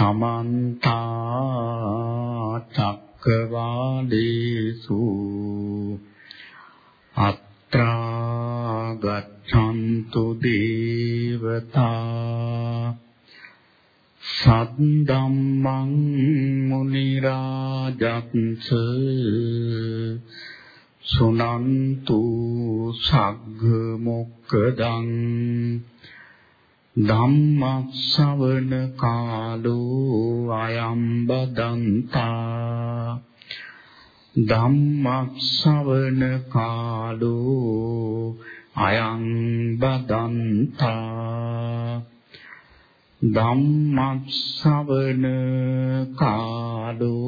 සමන්ත චක්කවාලේසු අත්‍රා ගච්ඡන්තු දේවතා සද්දම්මං මුනි රාජත්ස සුනන්තු සග්ග මොක්කදං ධම්මස්සවන කාලෝ අයම් බදන්තා ධම්මස්සවන කාලෝ අයං බදන්තා ධම්මස්සවන කාලෝ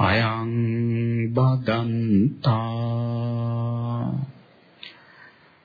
අයං බදන්තා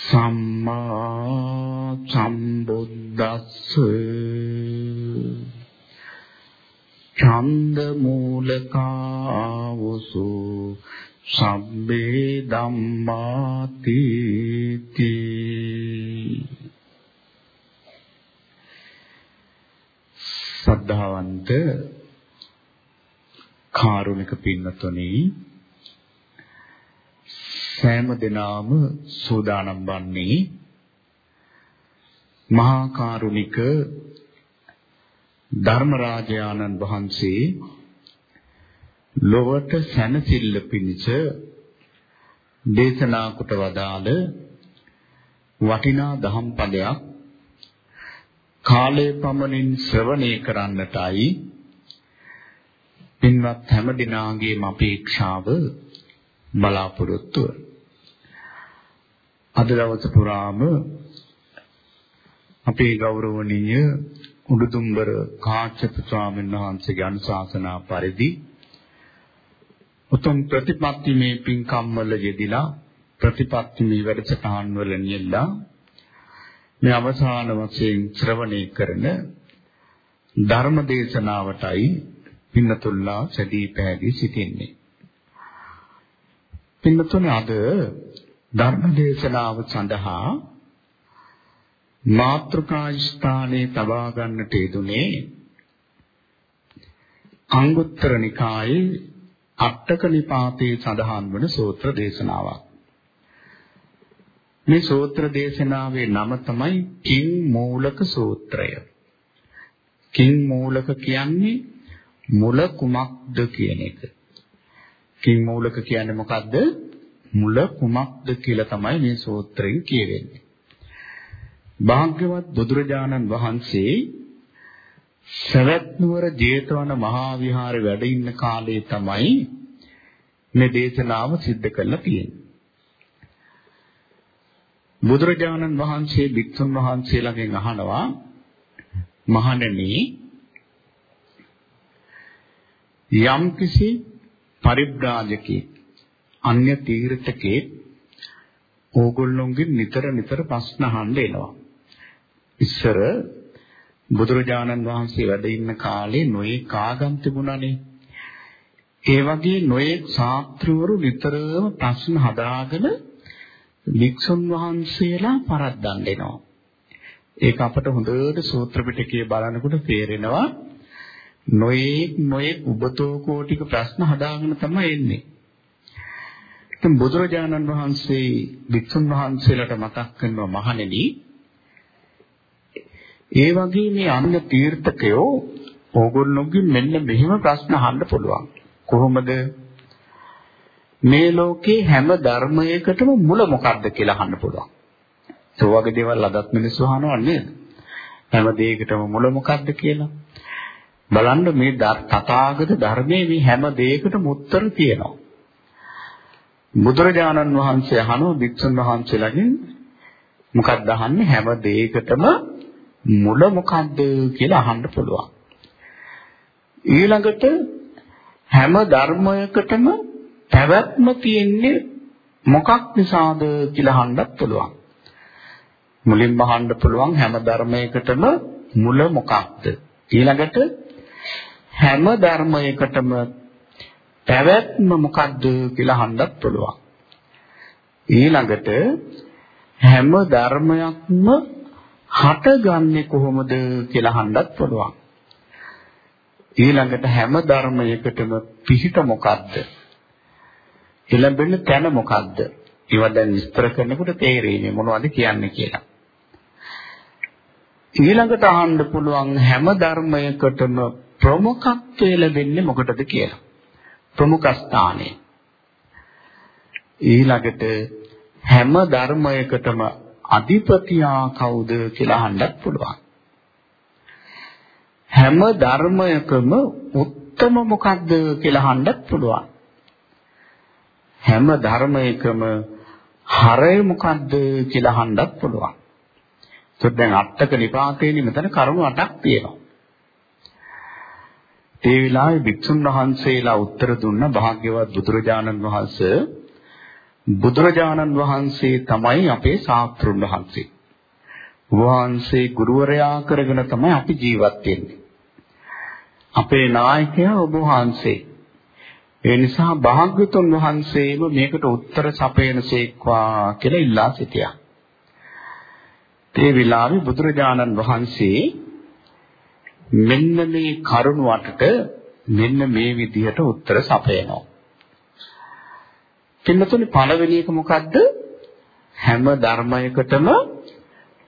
සම්මා සම්බුද්දස්ස. ඡන්ද මූලකාවසු සබ්බේ ධම්මාති සද්ධාවන්ත කාරුණික පින්නතුනි සෑම දිනාම සූදානම් වන්නේ මහා කරුණික ධර්මරාජානන් වහන්සේ ලොවට සැනසෙල්ල පිණිස දේශනා කොට වදාළ වටිනා දහම් පදයක් කාලයේ පමණින් ශ්‍රවණය කරන්නටයි පින්වත් හැම දිනාගේම අපේක්ෂාව බලාපොරොත්තුව අද දවස පුරාම අපේ ගෞරවනීය උඩුදුම්බර කාශ්‍යප ස්වාමීන් වහන්සේගේ අනුශාසනා පරිදි උතුම් ප්‍රතිපත්ති මේ පින්කම් වල යෙදিলা ප්‍රතිපත්ති මේ වැඩසටහන් වල නියලා මේ අවසාන වශයෙන් ශ්‍රවණය කරන ධර්ම දේශනාවටයි පින්නතුල්ලා සැදී පැහැදී සිටින්නේ. පින්නතුනේ අද ධර්ම දේශනාව සඳහා මාත්‍රකා ස්ථානයේ තබා ගන්නට යෙදුනේ අංගුත්තර නිකායේ අටක නිපාතයේ සඳහන් වන සූත්‍ර දේශනාවක්. මේ සූත්‍ර දේශනාවේ නම තමයි කිං මූලක සූත්‍රය. කිං මූලක කියන්නේ මුල කුමක්ද කියන එක. කිං මූලක කියන්නේ මොකද්ද? මුල කුමක්ද කියලා තමයි මේ සූත්‍රයෙන් කියවෙන්නේ. භාග්‍යවත් බුදුරජාණන් වහන්සේ සවැත් නුවර ජේතවන මහා විහාරේ වැඩ ඉන්න කාලේ තමයි මේ දේශනාව සිද්ධ කරලා තියෙන්නේ. බුදුරජාණන් වහන්සේ භික්ෂුන් වහන්සේලාගෙන් අහනවා මහණෙනි යම්කිසි පරිබ්‍රාජකෙක් අන්‍ය තීර්ථකේ ඕගොල්ලොන්ගෙන් නිතර නිතර ප්‍රශ්න අහන්න එනවා. ඉස්සර බුදුරජාණන් වහන්සේ වැඩ ඉන්න කාලේ නොයේ කාගම් තිබුණානේ. ඒ වගේ නොයේ ශාස්ත්‍රවරු නිතරම ප්‍රශ්න හදාගෙන වික්ෂුන් වහන්සේලා පරද්දන්න එනවා. ඒක අපට හොඳට සූත්‍ර පිටකයේ බලනකොට තේරෙනවා නොයේ නොයේ උබතෝ කෝටික ප්‍රශ්න හදාගෙන තමයි එන්නේ. ඉතින් බුදුරජාණන් වහන්සේ වික්ෂුන් වහන්සේලාට මතක් කරනවා මහණෙනි ඒ වගේ මේ අන්‍ය තීර්ථකයෝ ඕගොල්ලෝගෙන් මෙන්න මෙහෙම ප්‍රශ්න අහන්න පුළුවන්. කොහොමද? මේ ලෝකේ හැම ධර්මයකටම මුල මොකක්ද කියලා අහන්න පුළුවන්. ඒ වගේ දේවල් අදත් මිනිස්සු අහනවා නේද? හැම දෙයකටම මුල මොකක්ද කියලා. බලන්න මේ තථාගත ධර්මයේ මේ හැම දෙයකටම උත්තර තියෙනවා. බුදුරජාණන් වහන්සේ අහනවා වික්ෂුන් වහන්සේලාගෙන් මොකක්ද අහන්නේ හැම දෙයකටම මුල මොකක්ද කියලා අහන්න පුළුවන්. ඊළඟට හැම ධර්මයකටම පැවැත්ම තියෙන්නේ මොකක් නිසාද කියලා අහන්නත් පුළුවන්. මුලින්ම අහන්න පුළුවන් හැම ධර්මයකටම මුල මොකක්ද? ඊළඟට හැම ධර්මයකටම පැවැත්ම මොකක්ද කියලා අහන්නත් පුළුවන්. ඊළඟට හැම ධර්මයක්ම හටගන්නේ කොහොමද කියලා අහන්නත් පුළුවන්. ඊළඟට හැම ධර්මයකටම පිහිට මොකක්ද? එළඹෙන තැන මොකක්ද? ඒවා දැන් විස්තර කරනකොට තේරෙන්නේ මොනවද කියන්නේ කියලා. ඊළඟට අහන්න පුළුවන් හැම ධර්මයකටම ප්‍රමුඛත්වය ලැබෙන්නේ මොකටද කියලා. ප්‍රමුඛ ස්ථානය. ඊළඟට හැම ධර්මයකටම අධිපතියා කවුද කියලා අහන්නත් පුළුවන්. හැම ධර්මයකම උත්තම මොකක්ද කියලා අහන්නත් පුළුවන්. හැම ධර්මයකම හරය මොකක්ද කියලා අහන්නත් පුළුවන්. ඒත් දැන් අටක නිපාතේනේ මෙතන කරුණු අටක් තියෙනවා. ඒ වෙලාවේ භික්ෂුන් වහන්සේලා උත්තර දුන්න භාග්‍යවත් බුදුරජාණන් වහන්සේ බුදුරජාණන් වහන්සේ තමයි අපේ ශාස්ත්‍රුන් වහන්සේ. වහන්සේ ගුරුවරයා කරගෙන තමයි අපි ජීවත් වෙන්නේ. අපේ නායකයා ඔබ වහන්සේ. ඒ නිසා භාග්‍යතුන් වහන්සේම මේකට උත්තර සපයනසේක්වා කියලා ඉල්ලා සිටියා. ඒ විලාවේ බුදුරජාණන් වහන්සේ මෙන්න මේ කරුණ වටට මෙන්න මේ විදිහට උත්තර සපයනවා. පින්නතුනි පළවෙනි එක මොකද්ද? හැම ධර්මයකටම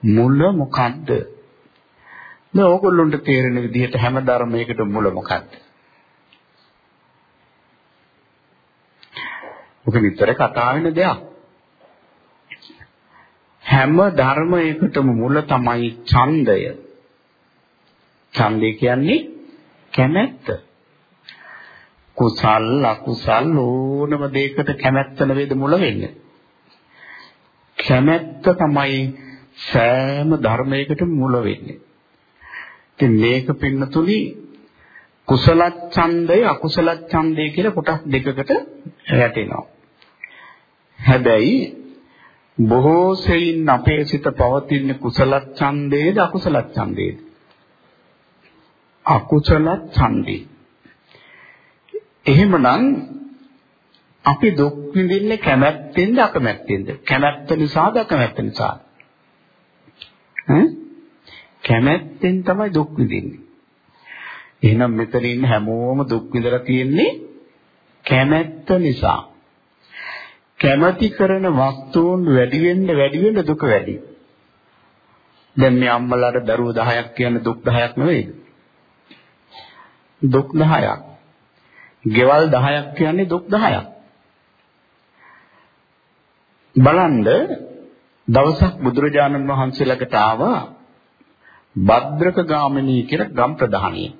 මුල මොකද්ද? මේ ඕගොල්ලොන්ට තේරෙන විදිහට හැම ධර්මයකටම මුල මොකද්ද? ඔක විතර කතා වෙන දෙයක්. හැම ධර්මයකටම මුල තමයි ඡන්දය. ඡන්දය කියන්නේ කැමැත්ත. කුසල් අකුසල් ඕනම දෙයකට කැමැත්ත නෙවෙයිද මුල වෙන්නේ. කැමැත්ත තමයි සෑම ධර්මයකටම මුල වෙන්නේ. ඉතින් මේක පින්නතුලි කුසල ඡන්දය අකුසල ඡන්දය කියලා කොටස් දෙකකට වැටෙනවා. හැබැයි බොහෝ සෙයින් අපේ සිත පවතින කුසල ඡන්දේද අකුසල ඡන්දේද? අකුසල ඡන්දේ. එහෙමනම් අපි දුක් විඳින්නේ කැමැත්තෙන්ද අකමැත්තෙන්ද? කැමැත්ත නිසාද අකමැත්ත නිසාද? ඈ කැමැත්තෙන් තමයි දුක් විඳින්නේ. එහෙනම් මෙතන ඉන්න හැමෝම දුක් විඳලා තියෙන්නේ කැමැත්ත නිසා. කැමැති කරන වස්තුන් වැඩි වෙන්න වැඩි වෙන්න දුක වැඩි. දැන් මේ අම්මලාට දරුවෝ 10ක් කියන්නේ දුක් 10ක් නෙවෙයිද? දුක් 10ක්. ගෙවල් 10ක් කියන්නේ දුක් 10ක්. බලන්න දවසක් බුදුරජාණන් වහන්සේ ළඟට ආවා භද්‍රක ගාමිනී කියලා ගම් ප්‍රධානිය.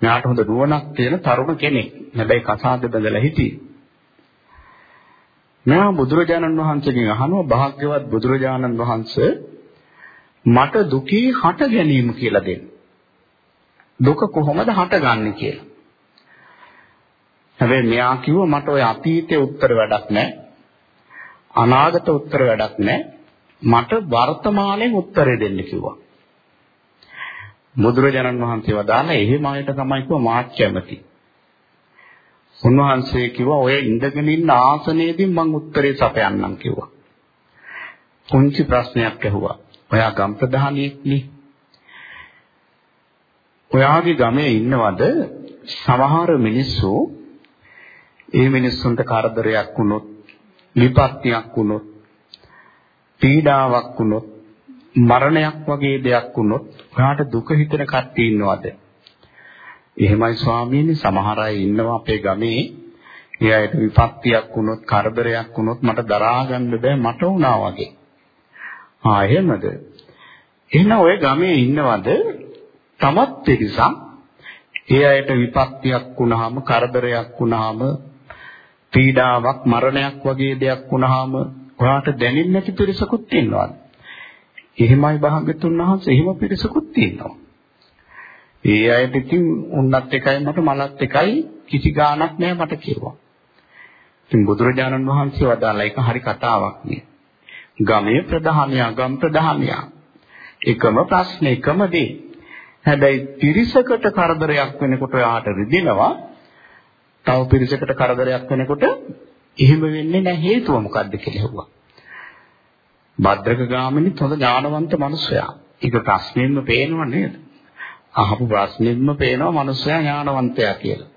මෙයාට හොඳ නුවණක් තියෙන තරුණ කෙනෙක්. හැබැයි කසාද බඳලා හිටියේ. මෙයා බුදුරජාණන් වහන්සේගෙන් අහනවා භාග්‍යවත් බුදුරජාණන් වහන්සේ මට දුකේ හට ගැනීම කියලා දෙන්න. දුක කොහොමද හටගන්නේ කියලා. හැබැයි මෙයා කිව්වා මට ওই අතීතයේ උත්තර වැඩක් නැහැ. අනාගත උත්තර වැඩක් නැහැ. මට වර්තමානයේ උත්තරේ දෙන්න කිව්වා. බුදුරජාණන් වහන්සේ වදාලා එහෙම අයට තමයි කිව්වා මාත් කැමති. උන්වහන්සේ කිව්වා ඔය ඉඳගෙන ඉන්න ආසනයේදී මම උත්තරේ සපයන්නම් කිව්වා. පුංචි ප්‍රශ්නයක් ඇහුවා. ඔයා ගම් ප්‍රධානියෙක්නේ. ඔයාගේ ගමේ ඉන්නවද සමහර මිනිස්සු ඒ මිනිස්සුන්ට කරදරයක් වුණොත්, විපත්තියක් වුණොත්, පීඩාවක් වුණොත්, මරණයක් වගේ දෙයක් වුණොත් ඔයාට දුක හිතෙන කට්ටිය ඉන්නවද? එහෙමයි ස්වාමීනි සමහර අය ඉන්නවා අපේ ගමේ. ඒ අයට විපත්තියක් වුණොත්, කරදරයක් වුණොත් මට දරා ගන්න බෑ මට වුණා වගේ. ආ එහෙමද? එහෙනම් ඔය ගමේ ඉන්නවද තමත් පිරිසක් ඒ අයට විපත්තියක් වුණාම, කරදරයක් වුණාම, පීඩාවක් මරණයක් වගේ දෙයක් වුණාම ඔයාට දැනෙන්නේ නැති පිරිසකුත් ඉන්නවා. එහෙමයි භාග්‍යතුන් වහන්සේ එහෙම පිරිසකුත් ඉන්නවා. ඒ අයට ඉතින් උන්නත් එකයි මට මලත් එකයි කිසි ගාණක් නෑ මට කිව්වා. ඉතින් බුදුරජාණන් වහන්සේ වදාලා ඒක හරි කතාවක් නේ. ගමේ ප්‍රධානියා ගම් ප්‍රධානියා එකම ප්‍රශ්න එකම දේ. හැබැයි පිරිසකට කරදරයක් වෙනකොට ඔයාට රිදෙනවා. තව පිරිසකට කරදරයක් වෙනකොට එහෙම වෙන්නේ නැහැ හේතුව මොකද්ද කියලා හෙව්වා. භද්‍රක ගාමිනී තොද ඥානවන්ත මිනිසයා. ඒක ප්‍රශ්නෙන්න පේනව නේද? අහපු ප්‍රශ්නෙන්න පේනවා මිනිසයා ඥානවන්තයා කියලා.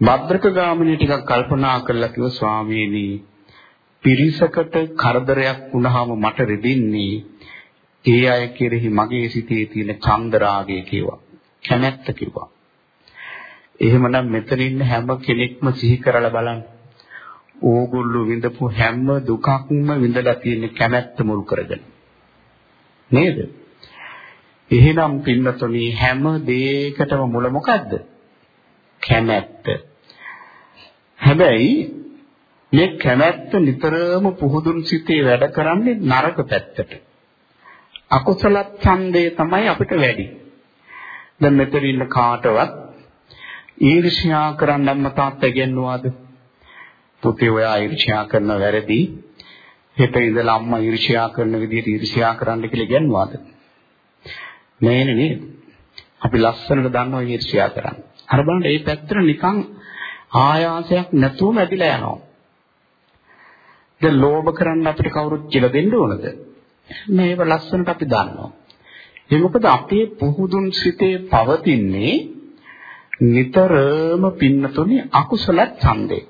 භද්‍රක ගාමිනී ටිකක් කල්පනා කරලා කිව්ව ස්වාමීනි පිරිසකට කරදරයක් වුණාම මට රෙදින්නේ ඒ අය කෙරෙහි මගේ සිතේ තියෙන චන්දරාගය කිව්වා. කැමැත්ත කිව්වා. එහෙමනම් මෙතන ඉන්න හැම කෙනෙක්ම සිහි කරලා බලන්න. ඕගොල්ලෝ විඳපු හැම දුකක්ම විඳලා තියෙන කැමැත්ත මුල් කරගෙන. නේද? එහෙනම් පින්නතුනි හැම දෙයකටම මුල මොකද්ද? කැමැත්ත. හැබැයි මේ කැමැත්ත නිතරම පුහුදුන් සිතේ වැඩ කරන්නේ නරක පැත්තට. අකුසල ඡන්දේ තමයි අපිට වැඩි. දැන් මෙතන ඉන්න කාටවත් ඊර්ෂ්‍යා කරන්න අම්ම තාත්තා කියනවාද? පුතේ ඔයා ඊර්ෂ්‍යා කරන වැරදි. හෙට ඉඳලා අම්මා ඊර්ෂ්‍යා කරන විදිහට ඊර්ෂ්‍යා කරන්න කියලා කියනවාද? නෑනේ නේද? අපි ලස්සනට දන්නවා ඊර්ෂ්‍යා කරන්න. අර බලන්න මේ පැත්තට නිකන් ආයාසයක් නැතුවම ඇදිලා යනවා. දැන් ලෝභ කරන්න අපිට කවුරුත් කියලා දෙන්න ඕනද? මේව ලස්සනට අපි දන්නවා. ඒ මොකද අපේ පුහුදුන් සිතේ පවතින්නේ නිතරම පින්නතුනේ අකුසල ඡන්දේ.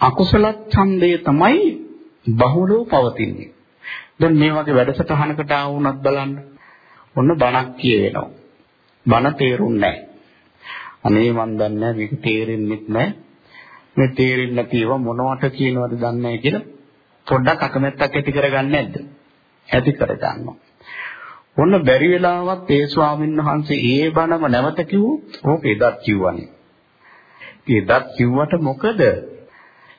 අකුසල ඡන්දේ තමයි බහුලව පවතින්නේ. දැන් මේ වගේ වැඩසටහනකට ආවුණත් බලන්න. ඔන්න බණක් කියවෙනවා. බණ තේරුන්නේ නැහැ. අනේ මන් දන්නේ මේක තේරෙන්නෙත් නැහැ. මේ තේරෙන්නේ නැතිව මොනවට කියනවද දන්නේ නැහැ කියලා පොඩ්ඩක් අකමැත්තක් ඇති කරගන්නේ නැද්ද? ඇති කරගන්නවා. ඔන්න බැරි වෙලාවත් ඒ ස්වාමීන් වහන්සේ ඒ බණම නැවත කිව්වොත් ඕක එදත් කිව්වනේ. එදත් කිව්වට මොකද?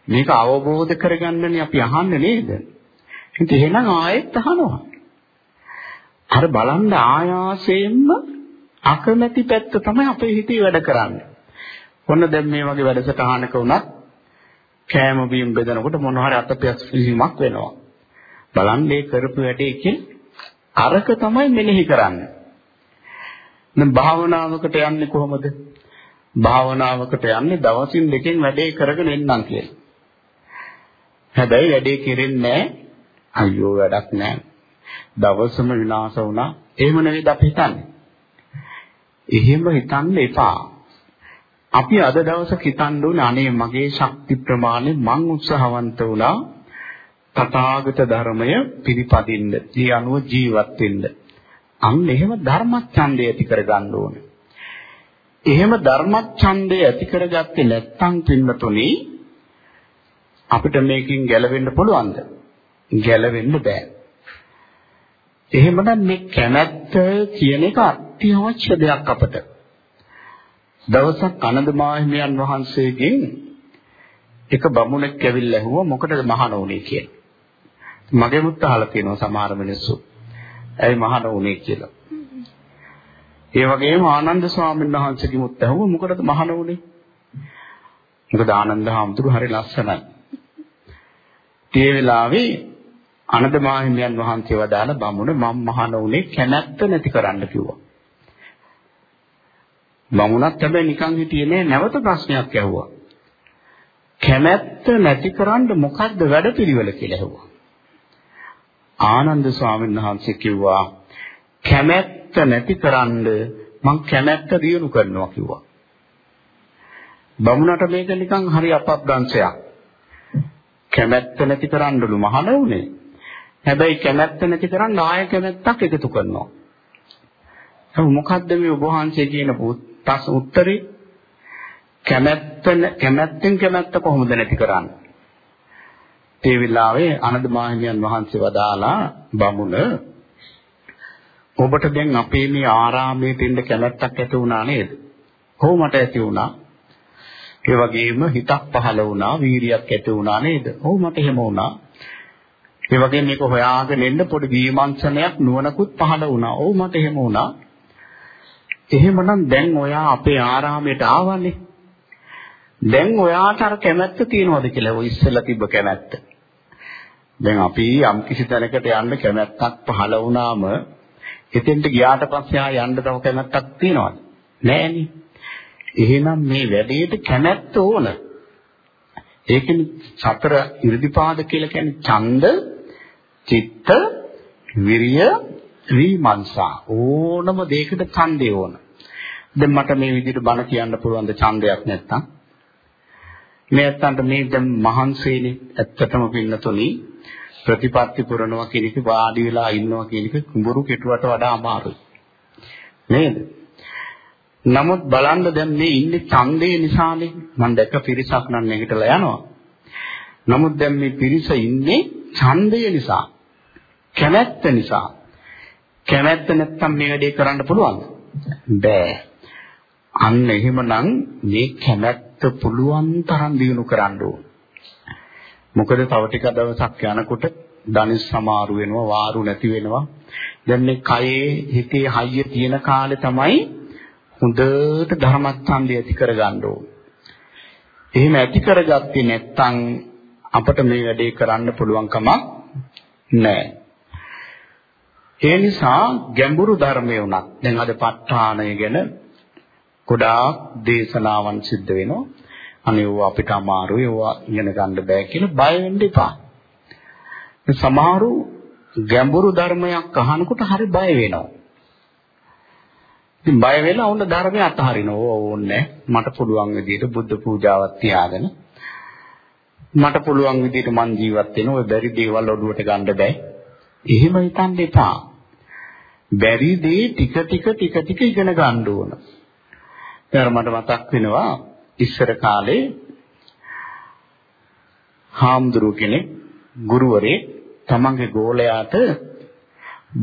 මේක අවබෝධ කරගන්නනේ අපි අහන්නේ නේද? ඉතින් එහෙනම් ආයෙත් අහනවා. අර බලන්න ආයාසයෙන්ම අකමැති පැත්ත තමයි අපේ හිතේ වැඩ කරන්නේ. ඔන්න දැන් මේ වගේ වැඩසටහනක වුණත් කෑම බීම බෙදනකොට මොන හරි අතපියස් වීමක් වෙනවා. බලන්න මේ කරපු වැඩේකින් අරක තමයි මෙනෙහි කරන්නේ. දැන් භාවනාවකට යන්නේ කොහොමද? භාවනාවකට යන්නේ දවසින් දෙකෙන් වැඩේ කරගෙන එන්නම් කියලා. හැබැයි වැඩේ කෙරෙන්නේ අයියෝ වැඩක් නැහැ. දවසම විනාශ වුණා. එහෙම නෙවෙයි අපි හිතන්නේ. එහෙම හිතන්න එපා. අපි අද දවසක හිතන්න ඕනේ අනේ මගේ ශක්ති ප්‍රමාණය මං උත්සාහවන්ත වුණා තථාගත ධර්මය පිළිපදින්න, ඒ අනුව ජීවත් වෙන්න. අන්න එහෙම ධර්මච්ඡන්දය ඇති කරගන්න ඕනේ. එහෙම ධර්මච්ඡන්දය ඇති කරගත්තේ නැත්නම් පින්නතුනි අපිට මේකෙන් ගැලවෙන්න පුළුවන්ද? ගැලවෙන්න බෑ. එහෙමනම් මේ කැමැත්ත කියන එක අත්‍යවශ්‍ය දෙයක් අපට. දවසක් අනන්ද මාහිමියන් වහන්සේගෙන් එක බමුණෙක් ඇවිල්ලා ඇහුවා මොකටද මහාන උනේ කියලා. මගේ මුත් අහලා තියෙනවා සමහර මිනිස්සු. ඇයි මහාන උනේ කියලා. ඒ වගේම ආනන්ද ස්වාමීන් වහන්සේගේ මුත් ඇහුවා මොකටද මහාන උනේ? මොකද ආනන්ද හාමුදුරු හරි ලස්සනයි. ඒ වෙලාවේ අනද මාහිමියන් වහන්සේ වදාළ බමුණ මම මහාන උනේ කැමැත්ත නැති කරන්න කිව්වා. බමුණත් හැබැයි නිකන් හිටියේ නෑ නැවත ප්‍රශ්නයක් ඇහුවා. කැමැත්ත නැතිකරන්න මොකද්ද වැඩපිළිවෙල කියලා ඇහුවා. ආනන්ද ස්වාමීන් වහන්සේ කිව්වා කැමැත්ත නැතිකරන්න මං කැමැත්ත දියුණු කරනවා කිව්වා. බමුණට මේක නිකන් හරි අපබ්‍රංශයක්. කැමැත්ත නැතිකරන්නලු මහාන උනේ. හැබැයි කැමැත්ත නැතිකරන්න ආය කැමැත්තක් එකතු කරනවා. එහෙනම් මොකද්ද මේ ඔබ වහන්සේ කියන තස් උත්තරේ කැමැත්ත කැමැත්තෙන් කැමැත්ත කොහොමද නැති කරන්නේ? ඒ විලාවේ ආනන්ද මාහිමියන් වහන්සේ වදාලා බමුණ ඔබට දැන් අපේ මේ ආරාමයේ දෙන්න කැමැත්තක් ඇති වුණා නේද? කොහොම මට ඇති වුණා? ඒ වගේම හිතක් පහළ වුණා, වීරියක් ඇති වුණා නේද? ඔව් මට එහෙම වුණා. ඒ වගේ මේක හොයාගෙන එන්න පොඩි විමර්ශනයක් නුවණකුත් පහළ වුණා. ඔව් මට එහෙම වුණා. එහෙමනම් දැන් ඔයා අපේ ආරාමයට ආවනේ. දැන් ඔයාට අර කැමැත්ත තියනවද කියලා ඔය ඉස්සෙල්ලා තිබ්බ කැමැත්ත. දැන් අපි යම් කිසි තැනකට යන්න කැමැත්තක් පහළ වුණාම එතෙන්ට ගියාට පස්සේ ආ යන්න තව කැමැත්තක් තියනවද? නෑනේ. එහෙනම් මේ වැඩේට කැමැත්ත ඕන. ඒකනේ සතර ඉර්ධිපාද කියලා කියන්නේ ඡන්ද, චිත්ත, විරිය, විමර්ශා. ඕනම දෙයකට ඡන්දේ ඕන. දැන් මට මේ විදිහට බණ කියන්න පුළුවන් ද ඡන්දයක් නැත්තම්? මේ ඇත්තන්ට මේ දැන් මහන්සියනේ ඇත්තටම පින්නතුනි ප්‍රතිපත්ති පුරනවා කියන එක වාඩි වෙලා ඉන්නවා කියන එක කුඹුරු කෙටුවට වඩා අමාරුයි. නේද? නමුත් බලන්න දැන් මේ ඉන්නේ ඡන්දේ නිසානේ මම දැක්ක පිරිසක් නම් නැගිටලා යනවා. නමුත් දැන් මේ පිරිස ඉන්නේ ඡන්දය නිසා. කැමැත්ත නිසා. කැමැත්ත නැත්තම් මේ වැඩේ කරන්න පුළුවන්ද? බෑ. අන්න එහෙමනම් මේ කැමැත්ත පුළුවන් තරම් දිනු කරන්න ඕන. මොකද තව ටික දවසක් යනකොට ධනිස් සමාරු වෙනවා වාරු නැති වෙනවා. දැන් මේ කයේ හිතේ හයිය තියෙන කාලේ තමයි හොඳට ධර්මස්කන්ධය ඇති කරගන්න ඕන. එහෙම ඇති කරගත්තේ නැත්නම් අපට මේ වැඩේ කරන්න පුළුවන් කමක් නැහැ. ඒ නිසා ගැඹුරු ධර්මයේ උනත් දැන් අද ප ဋ ාණය ගැන ගොඩාක් දේශනාවන් සිද්ධ වෙනවා. අනේ ඒවා අපිට අමාරුයි ඒවා ඉගෙන ගන්න බෑ කියලා බය වෙන්න එපා. සමහරු ගැඹුරු ධර්මයක් අහනකොට හරි බය වෙනවා. ඉතින් බය වෙලා වුණ ධර්මය අතහරිනවා. ඕන්නේ මට පුළුවන් විදිහට බුද්ධ පූජාවක් තියාගෙන මට පුළුවන් විදිහට මං ජීවත් වෙන ඔය බැරි දේවල් ඔළුවට ගන්න බෑ. එහෙම හිතන්න එපා. බැරි දේ ටික ටික ටික ටික ඉගෙන ගන්න ඕන. ඊට මට මතක් වෙනවා ඉස්සර කාලේ හාමුදුරුව කෙනෙක් ගුරුවරේ තමන්ගේ ගෝලයාට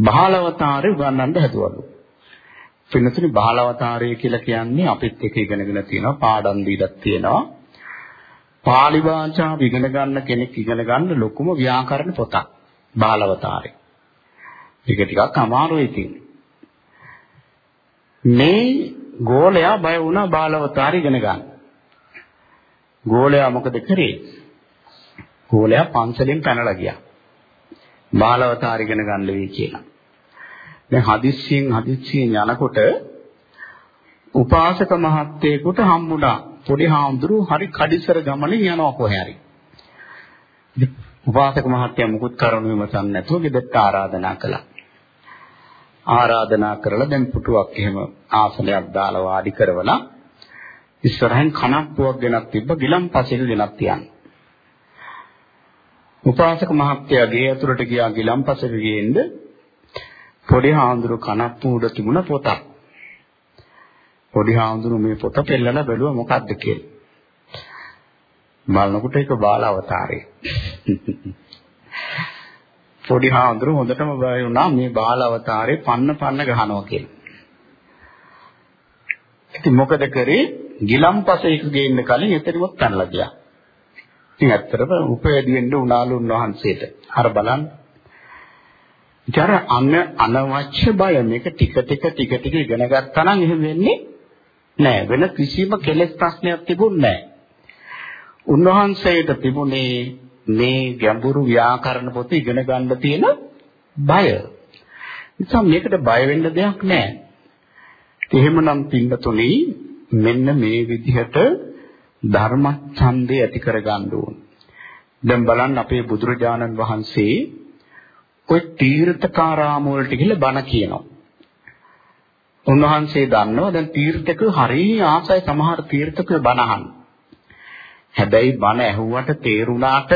බාලවතාරේ උගන්වන්න හැදුවලු. පින්නතුනි බාලවතාරය කියලා කියන්නේ අපිත් එක ඉගෙනගෙන තියෙනවා පාඩම් දීලා තියෙනවා. පාලි භාෂාව ඉගෙන ගන්න කෙනෙක් ඉගෙන ගන්න ලොකුම ව්‍යාකරණ පොතක් බාලවතාරේ. ඒක ටිකක් අමාරුයි ඉතින්. මේ ගෝලයා බය වුණා බාලවතාරය ඉගෙන ගන්න. ගෝලයා මොකද කරේ? ගෝලයා පන්සලෙන් පැනලා ගියා. බාලවතාර ඉගෙන ගන්න වෙයි කියලා. දැන් හදිස්සියෙන් හදිස්සියෙන් යනකොට උපාසක මහත්තයෙකුට හම්බුණා. පොඩි හාමුදුරුවෝ හරි කඩිසර ගමනේ යනවා කොහේ හරි. උපාසක මහත්තයා මුකුත් කරුණු විමසන්නේ නැතුව ගෙදරට ආරාධනා කළා. ආරාධනා කරලා දැන් පුටුවක් එහෙම ආසනයක් දාලා වාඩි කරවලා ඉස්සරහින් කනප්පුවක් ගෙනත් තිබ්බ ගිලම්පසෙක ගෙනත් තියන්න. උපාසක මහත්තයා ගේ ඇතුළට ගියා ගිලම්පසෙක ගේන්න පොඩි හාමුදුරු කනප්පු උඩ තිබුණ පොතක්. පොඩි හාමුදුරු මේ පොත පෙන්නලා බැලුවා මොකද්ද කියලා. බලනකොට ඒක බාල අවතාරේ. පොඩි හාමුදුරු හොඳටම බය වුණා මේ බාල අවතාරේ පන්න පන්න ගහනවා කියලා. ඉතින් මොකද කරේ? ගිලම්පසෙක ගේන්න කලින් එතනවත් පැනලා ගියා. ඉතින් ඇත්තටම උපයදී වෙන්න උනාලු උන්වහන්සේට. අර බලන්න. ඊතර අන්න අනවශ්‍ය බය මේක ටික ටික ටික ටික ඉගෙන ගත්තා නම් එහෙම වෙන්නේ නෑ. වෙන කිසිම කෙලෙස් ප්‍රශ්නයක් තිබුණේ නෑ. උන්වහන්සේට තිබුණේ මේ ගැඹුරු ව්‍යාකරණ පොත ඉගෙන ගන්න තියෙන බය. නිසා මේකට බය වෙන්න දෙයක් නෑ. එහෙමනම් පින්නතුනි මෙන්න මේ විදිහට ධර්මච්ඡන්දය ඇති කරගන්න ඕන. දැන් බලන්න අපේ බුදුරජාණන් වහන්සේ ඔය තීර්ථකාරාම වලට ගිහලා බණ කියනවා. උන්වහන්සේ දන්නවා දැන් තීර්ථක හරිය ආසයි සමහර තීර්ථකයෝ බණ අහන්න. හැබැයි බණ ඇහුවට තේරුණාට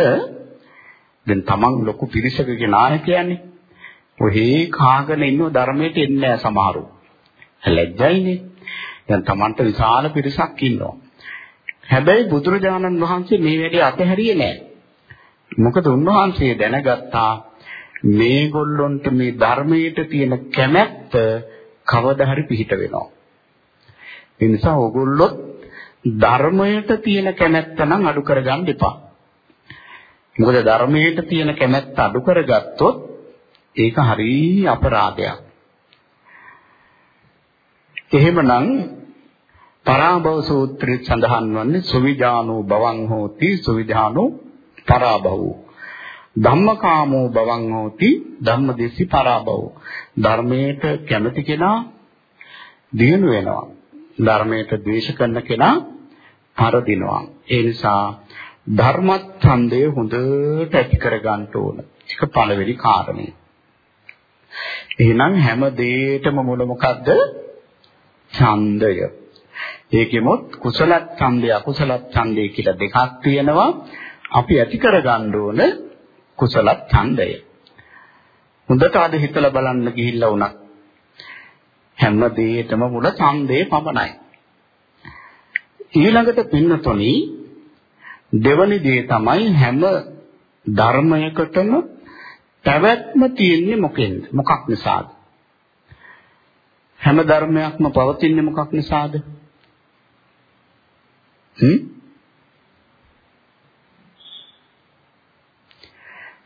දැන් තමන් ලොකු පිරිසකගේ නායකයන්නේ. ඔහේ කාගෙන ඉන්නව ධර්මයට එන්නේ නැහැ සමහරු. ලැජ්ජයිනේ. දැන් Tamanට විශාල පිරිසක් ඉන්නවා. හැබැයි බුදුරජාණන් වහන්සේ මේ වැඩේ අතහැරියේ නැහැ. මොකද උන්වහන්සේ දැනගත්තා මේගොල්ලොන්ට මේ ධර්මයට තියෙන කැමැත්ත කවදා හරි පිහිට වෙනවා. ඒ නිසා ඕගොල්ලොත් ධර්මයට තියෙන කැමැත්ත නම් අඩු කරගන්න එපා. මොකද ධර්මයට තියෙන කැමැත්ත අඩු කරගත්තොත් ඒක හරි අපරාධයක්. එහෙමනම් පරාභව සූත්‍රයේ සඳහන් වන්නේ සුවිජානෝ බවං හෝති සුවිධානෝ පරාභවෝ ධම්මකාමෝ බවං හෝති ධම්මදේසි පරාභවෝ ධර්මයට කැමති කෙනා දිනු වෙනවා ධර්මයට ද්වේෂ කරන කෙනා පරදිනවා ඒ නිසා ධර්මච්ඡන්දය හොඳට ඇති කර ගන්න ඕන ඒක පළවෙනි කාරණය එහෙනම් හැම දෙයකම මුල මොකද්ද ඡන්දය ඒකෙමොත් කුසල ඡන්දය අකුසල ඡන්දය කියලා දෙකක් තියෙනවා. අපි ඇති කරගන්න ඕන කුසල ඡන්දය. හොඳට අද හිතලා බලන්න ගිහිල්ලා උනත් හැම දෙයකම මුල ඡන්දේ පමණයි. ඊළඟට පින්නතොනි දෙවනි දේ තමයි හැම ධර්මයකටම පැවැත්ම තියෙන්නේ මොකෙන්ද? මොකක් නිසාද? හැම ධර්මයක්ම පවතින්නේ මොකක් නිසාද?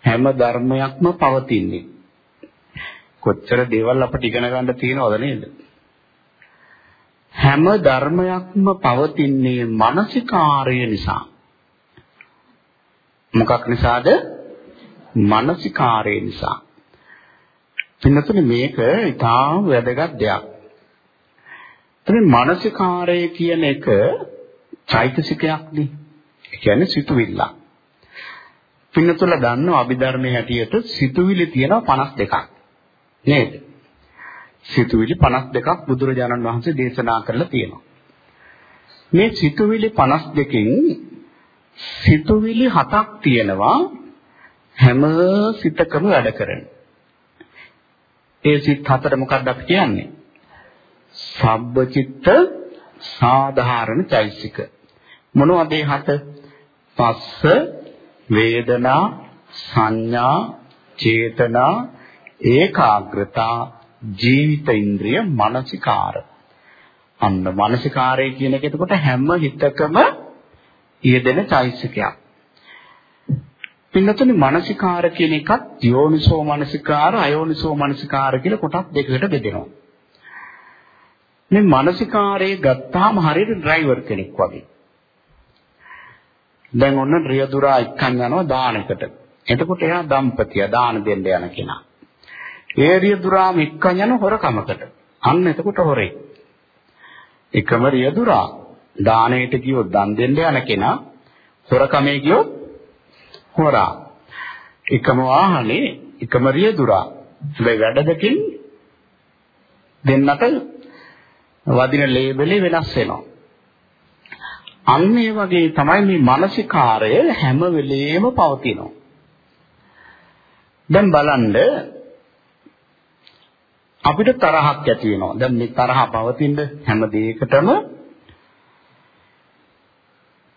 හැම ධර්මයක්ම පවතින්නේ. කොච්චර දේවල් අපිට ඉගෙන ගන්න තියෙනවද නේද? හැම ධර්මයක්ම පවතින්නේ මානසිකාර්ය නිසා. මොකක් නිසාද? මානසිකාර්ය නිසා. පින්නතුනේ මේක ඉතාම වැදගත් දෙයක්. එතන මානසිකාර්ය කියන එක චෛතසිකයක්නේ. ඒ කියන්නේ සිතුවිල්ල. පින්නතුල දන්නව අභිධර්මයේ හැටියට සිතුවිලි තියෙනවා 52ක්. නේද? සිතුවිලි 52ක් බුදුරජාණන් වහන්සේ දේශනා කරලා තියෙනවා. මේ සිතුවිලි 52කින් සිතුවිලි හතක් තියෙනවා හැම සිතකම වැඩ කරන. ඒ සිත් හතර මොකක්ද අපි කියන්නේ? සබ්බචිත්ත සාධාරණ චෛසික. මොනවද ඒ හත? පස්ස, වේදනා, සංඥා, චේතනා, ඒකාග්‍රතා, ජීවිත ඉන්ද්‍රිය, මානසිකාර. අන්න මානසිකාරය කියන එක එතකොට හැම හිතකම යෙදෙන චෛසිකයක්. පින්නතුනි මානසිකාර කියන එකත් යෝනිසෝ මානසිකාර, අයෝනිසෝ මානසිකාර කියලා කොටස් දෙකකට බෙදෙනවා. මේ මානසිකාරයේ ගත්තාම හරියට ඩ්‍රයිවර් කෙනෙක් වගේ. දැන් ඔන්න රියදුරා එක්කන් යනවා දානකට. එතකොට එයා දම්පතිය දාන දෙන්න යන කෙනා. ඒ රියදුරාම එක්කන් යන හොරකමකට. අන්න එතකොට හොරේ. එකම රියදුරා දාණයට ගියොත් දන් දෙන්න යන කෙනා හොරකමේ ගියොත් හොරා. එකම වාහනේ එකම රියදුරා. හැබැයි වැඩදකින් දෙන්නට වදින ලේබලේ වෙනස් වෙනවා. අන්න ඒ වගේ තමයි මේ මානසිකාරය හැම වෙලෙම පවතිනවා. දැන් බලන්න අපිට තරහක් ඇති වෙනවා. දැන් මේ තරහ පවතින හැම දෙයකටම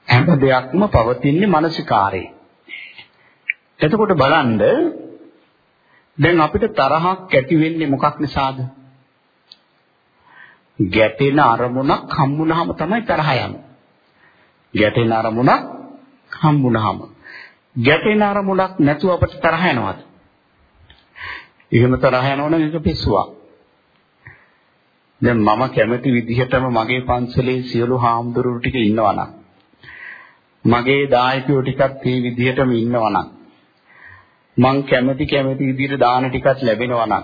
හැම දෙයක්ම පවතින්නේ මානසිකාරේ. එතකොට බලන්න දැන් අපිට තරහක් ඇති වෙන්නේ මොකක් නිසාද? ගැටෙන අරමුණක් හම්බුනහම තමයි තරහ යන්නේ. ගැටෙන අරමුණක් හම්බුනහම ගැටෙන අරමුණක් නැතුව අපිට තරහ යනවද? එහෙම තරහ යනවනම් ඒක පිස්සුවක්. දැන් මම කැමති විදිහටම මගේ පන්සලේ සියලු හාමුදුරුවෝ ටික ඉන්නවනම් මගේ දායකයෝ ටිකත් මේ විදිහටම ඉන්නවනම් මං කැමති කැමති විදිහට දාන ටිකක් ලැබෙනවනම්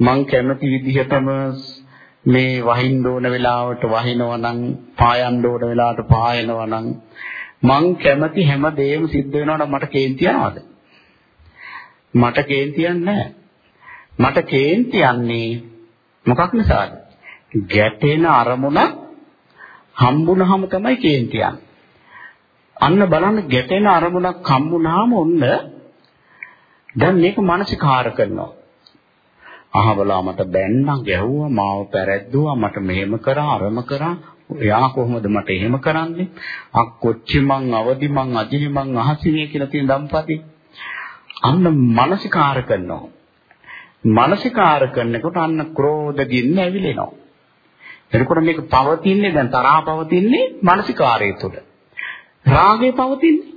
මං කැමති විදිහටම මේ වහින්න ඕන වෙලාවට වහිනවා නම් පායන්න ඕන වෙලාවට පායනවා නම් මං කැමති හැම දෙයක්ම සිද්ධ වෙනවා නම් මට කේන්ති යනවද? මට කේන්ති යන්නේ මට කේන්ති යන්නේ මොකක් නිසාද? ගැටෙන අරමුණ හම්බුනහම තමයි කේන්ති යන්නේ අන්න බලන්න ගැටෙන අරමුණක් හම්බුනහම ඔන්න දැන් මේක මානසිකාර කරනවා. අහවලා මට බැන්නා ගැහුවා මාව පැරැද්දුවා මට මෙහෙම කරා අරම කරා. එයා කොහොමද මට එහෙම කරන්නේ? අක් කොච්චි මං අවදි මං අජිනි මං අහසිනේ කියලා තියෙන දම්පති අන්න මානසිකාර කරනවා. මානසිකාර කරනකොට අන්න ක්‍රෝධ ගින්න ඇවිලෙනවා. එතකොට මේක පවතින්නේ දැන් තරහ පවතින්නේ මානසිකාරය තුළ. රාගය පවතින්නේ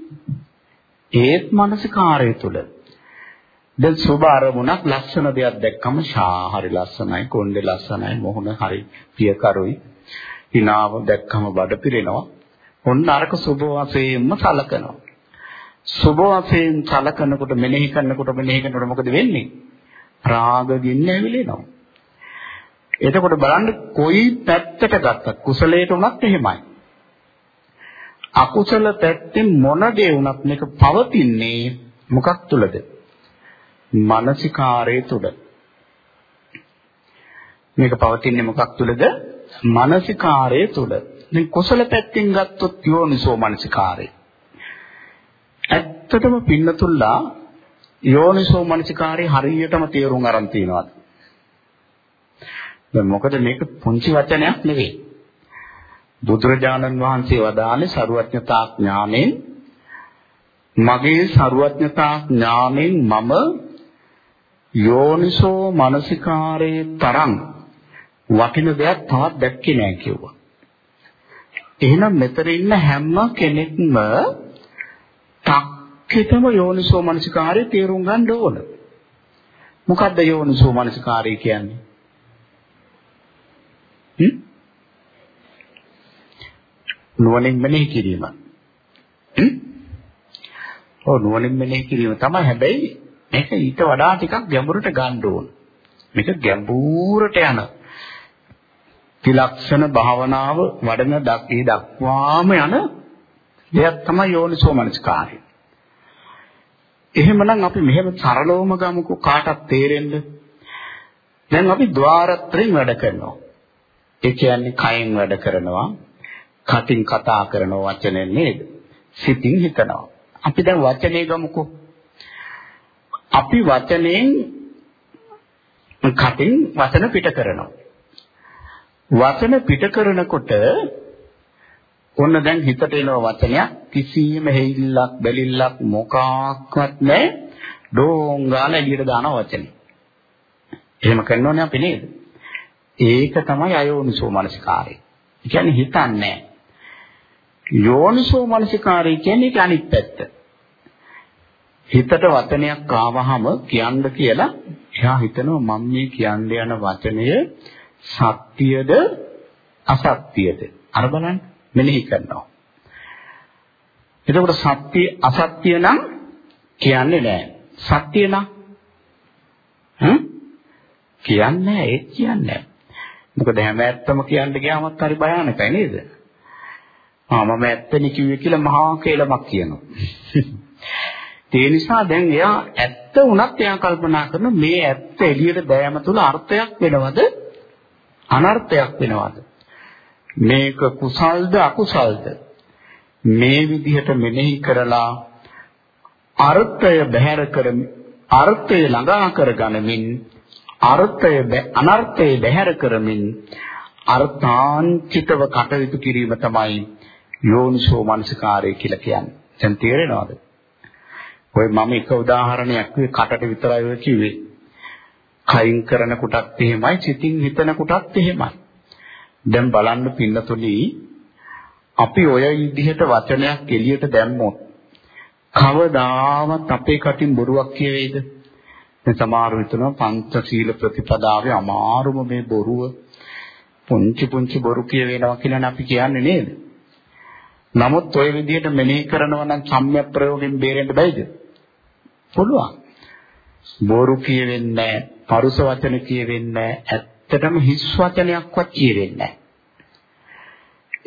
ඒත් මානසිකාරය තුල දැන් සුබ අරමුණක් ලස්සන දෙයක් දැක්කම ෂා හරි ලස්සනයි කොණ්ඩේ ලස්සනයි මොහොන හරි පියකරුයි හිනාව දැක්කම බඩ පිරෙනවා ඔන්න අරක සුබ වශයෙන්ම සලකනවා. සුබ වශයෙන් සලකනකොට මෙනෙහි කරනකොට මෙනෙහි කරනකොට මොකද වෙන්නේ? රාග ගින්න ඇවිලෙනවා එතකොට බලන්න කොයි පැත්තට ගත්තත් කුසලයට උනත් එහෙමයි අකුසල පැත්තෙන් මොන දේ වුණත් මේක පවතින්නේ මොකක් තුලද? මානසිකාරය තුල. මේක පවතින්නේ මොකක් තුලද? මානසිකාරය තුල. දැන් කුසල පැත්තෙන් ගත්තොත් යෝනිසෝ මානසිකාරය. ඇත්තටම පින්නතුල්ලා යෝනිසෝ මනසිකාරේ හරියටම තේරුම් අරන් තියනවාද? දැන් මොකද මේක පුංචි වචනයක් නෙවෙයි. බුදුරජාණන් වහන්සේ වදාළේ ਸਰුවඥතා ඥාණයෙන් මගේ ਸਰුවඥතා ඥාණයෙන් මම යෝනිසෝ මනසිකාරේ තරම් වටින දෙයක් තවත් දැක්කේ නෑ කිව්වා. එහෙනම් මෙතන ඉන්න හැම කෙනෙක්ම 탁කෙතම යෝනිසෝ මනසිකාරේ තේරුම් ගන්න ඕන. මොකද්ද යෝනිසෝ මනසිකාරය කියන්නේ? හ්ම් නුවණින් මෙනෙහි කිරීම. ඔව් නුවණින් මෙනෙහි කිරීම තමයි හැබැයි මේක ඊට වඩා ටිකක් ගැඹුරට ගන්න ඕන. මේක ගැඹුරට යන තිලක්ෂණ භාවනාව වඩන දක්ී දක්වාම යන දෙයක් තමයි යෝනිසෝ මනස්කාරය. එහෙමනම් අපි මෙහෙම සරලවම ගමුකෝ කාටත් තේරෙන්න. දැන් අපි ద్వාරත්‍රයෙන් වැඩ කරනවා. ඒ කියන්නේ කයෙන් වැඩ කරනවා, කටින් කතා කරන වචනේ නේද? සිතින් හිතනවා. අපි දැන් වචනේ ගමුකෝ. අපි වචනෙන් කටින් වචන පිට කරනවා. වචන පිට කරනකොට ඔන්න දැන් හිතට එන වචනයක් කිසියම් හේිල්ලක් බැලිල්ලක් මොකක්වත් නැහැ ඩෝංගාල එළියට දාන වචනේ. එහෙම කරනෝනේ අපි නේද? ඒක තමයි අයෝනිසෝ මනසිකාරය. ඒ කියන්නේ හිතන්නේ යෝනිසෝ මනසිකාරය කියන්නේ ඒක අනිත් පැත්ත. හිතට වචනයක් ආවහම කියන්න කියලා එයා හිතනවා මම මේ කියන්න යන වචනය සත්‍යද අසත්‍යද අර බලන්න මෙනෙහි කරනවා. එතකොට සත්‍ය අසත්‍ය නම් කියන්නේ නැහැ. සත්‍ය නම් හ්ම් කියන්නේ ඒ කියන්නේ මොකද හැම ඇත්තම කියන්න ගියාමත් හරි භයානකයි නේද? ආ මම ඇත්තනේ කිව්වේ කියලා මහා කේලමක් කියනවා. ඒ නිසා දැන් එයා ඇත්ත වුණත් එයා කල්පනා කරන මේ ඇත්ත එළියට දැයම තුල අර්ථයක් වෙනවද අනර්ථයක් වෙනවද මේක කුසල්ද අකුසල්ද මේ විදිහට මෙනෙහි කරලා අර්ථය බැහැර කරමින් අර්ථය ළඟා කරගනිමින් අර්ථය අනර්ථය බැහැර කරමින් අර්ථාන්විතව කටයුතු කිරීම තමයි යෝනිසෝ මනසිකාරය කියලා කියන්නේ. දැන් තේරෙනවද? ඔය මම එක උදාහරණයක් කිව්වේ කටට විතරයි ඔය කිව්වේ. කයින් කරන කොටත් එහෙමයි, සිතින් හිතන කොටත් එහෙමයි. දැන් බලන්න පින්නතුනි අපි ඔය විදිහට වචනයක් එළියට දැම්මොත් කවදාවත් අපේ කටින් බොරුවක් කියවේද? දැන් සමහරව හිතනවා පංචශීල ප්‍රතිපදාවේ අමාරුම මේ බොරුව පුංචි පුංචි බොරු කියවෙනවා කියලා අපි කියන්නේ නේද? නමුත් ওই විදිහට මෙනෙහි කරනවා නම් සම්‍යක් ප්‍රයෝගයෙන් බේරෙන්න බැයිද? පුළුවන්. බොරු කියවෙන්නේ නැහැ, පරුස වචන කියවෙන්නේ නැහැ, ඇත්තටම හිස් වචනයක්වත් කියවෙන්නේ නැහැ.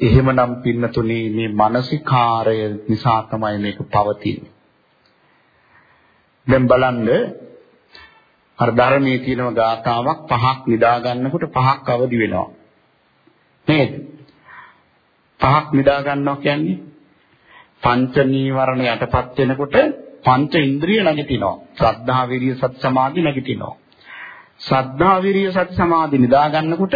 එහෙමනම් පින්නතුනි මේ මානසිකාරය නිසා තමයි මේක පවතින්නේ. දැන් බලන්න අර ධර්මයේ තියෙන ගාථාවක් පහක් නිදා ගන්නකොට පහක් අවදි වෙනවා. නේද? පහක් නිදා ගන්නවා කියන්නේ පංච නීවරණ යටපත් වෙනකොට පංච ඉන්ද්‍රිය නැගිටිනවා. ශ්‍රද්ධා, විරිය, සති, සමාධි නැගිටිනවා. ශ්‍රද්ධා, විරිය, සති, සමාධි නිදා ගන්නකොට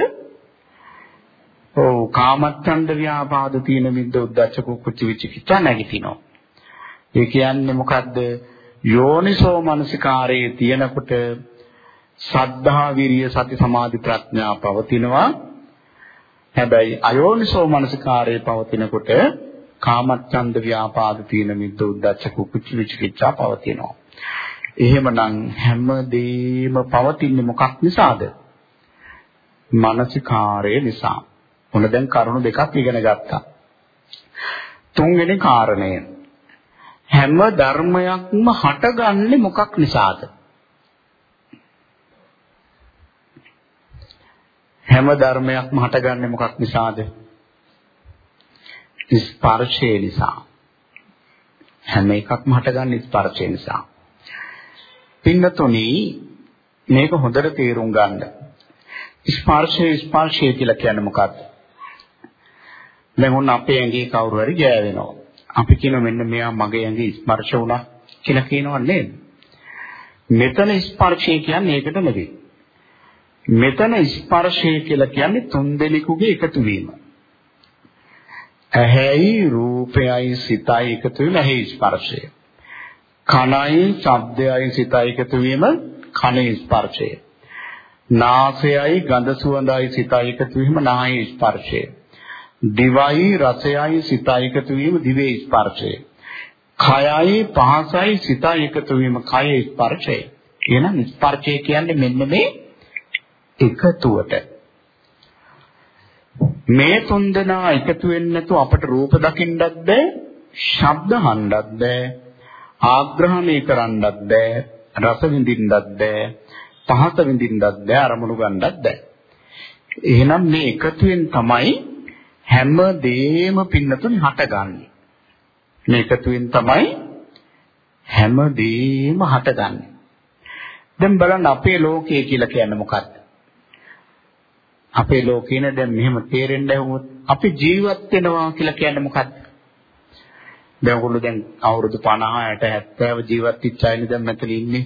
ඔව් කාමච්ඡන්ද ව්‍යාපාද තීන මිද්ද උද්දච්ච කුච්ච විචිකිච්ඡා නැගිටිනවා. ඒ කියන්නේ මොකද්ද? යෝනිසෝ මනසිකාරයේ තියෙනකොට ශ්‍රද්ධා, විරිය, සති, සමාධි, ප්‍රඥා පවතිනවා. හැබැයි අයෝනිසෝ මනසිකාරයේ පවතිනකොට කාමච්ඡන්ද ව්‍යාපාද තීන මිද්ද උද්දච්ච කුකුච්ච විචිකිච්ඡා පවතිනවා. එහෙමනම් හැමදේම පවතින්නේ මොකක් නිසාද? මානසිකාරය නිසා. මොන දැන් කරුණු දෙකක් ඉගෙන ගත්තා. තුන්වෙනි කාරණය හැම ධර්මයක්ම හටගන්නේ මොකක් නිසාද? හැම ධර්මයක්ම හටගන්නේ මොකක් නිසාද? ස්පර්ශය නිසා. හැම එකක්ම හටගන්නේ ස්පර්ශය නිසා. පින්නතුනි මේක හොඳට තේරුම් ගන්න. ස්පර්ශය ස්පර්ශය කියලා කියන්නේ මොකක්ද? දැන් ඔන්න අපේ ඇඟේ කවුරු හරි ගෑවෙනවා. අපි කියන මෙන්න මෙයා මගේ ඇඟේ ස්පර්ශ වුණා කියලා කියනව නේද? මෙතන ස්පර්ශය කියන්නේ ඒකට නෙවෙයි. මෙතන ස්පර්ශය කියලා කියන්නේ තුන් දෙනෙකුගේ එකතු වීම. ඇහැයි රූපයයි සිතයි එකතු වීම ඇහි ස්පර්ශය. කනයි ශබ්දයයි සිතයි එකතු වීම කනේ ස්පර්ශය. නාසයයි ගඳ සුවඳයි සිතයි එකතු වීම නාහේ ස්පර්ශය. දිවයි රසයයි සිතයි එකතු වීම දිවේ ස්පර්ශය. කයයි පහසයි සිතයි එකතු වීම කයේ ස්පර්ශය. එහෙනම් ස්පර්ශය කියන්නේ මෙන්න මේ එකතුවට. මේ තුන් දෙනා එකතු වෙන්නේ නැතුව අපට රූප දකින්නත් බෑ, ශබ්ද අහන්නත් බෑ, ආග්‍රහණය කරන්නත් බෑ, රස විඳින්නත් බෑ, පහස විඳින්නත් බෑ, අරමුණු ගන්නත් බෑ. එහෙනම් මේ එකතුවෙන් තමයි හැම දෙයක්ම පින්නතුනි හටගන්නේ. මේ එකතුවෙන් තමයි හැම දෙයක්ම හටගන්නේ. දැන් බලන්න අපේ ලෝකය කියලා කියන්නේ මොකක්ද? අපේ ලෝකේන දැන් මෙහෙම තේරෙන්න ඇහුවොත් අපි ජීවත් වෙනවා කියලා කියන්නේ මොකක්ද? දැන් ඔයගොල්ලෝ දැන් අවුරුදු 50 60 70 ජීවත් වෙච්ච අයනේ දැන් මෙතන ඉන්නේ.